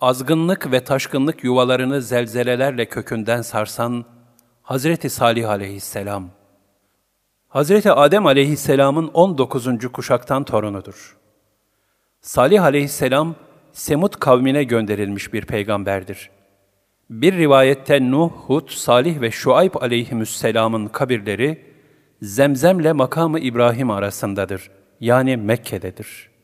azgınlık ve taşkınlık yuvalarını zelzelelerle kökünden sarsan Hazreti Salih aleyhisselam. Hazreti Adem aleyhisselamın 19. kuşaktan torunudur. Salih aleyhisselam, Semud kavmine gönderilmiş bir peygamberdir. Bir rivayette Nuh, Hud, Salih ve Şuayb aleyhisselamın kabirleri, Zemzemle makamı İbrahim arasındadır. Yani Mekke'dedir.''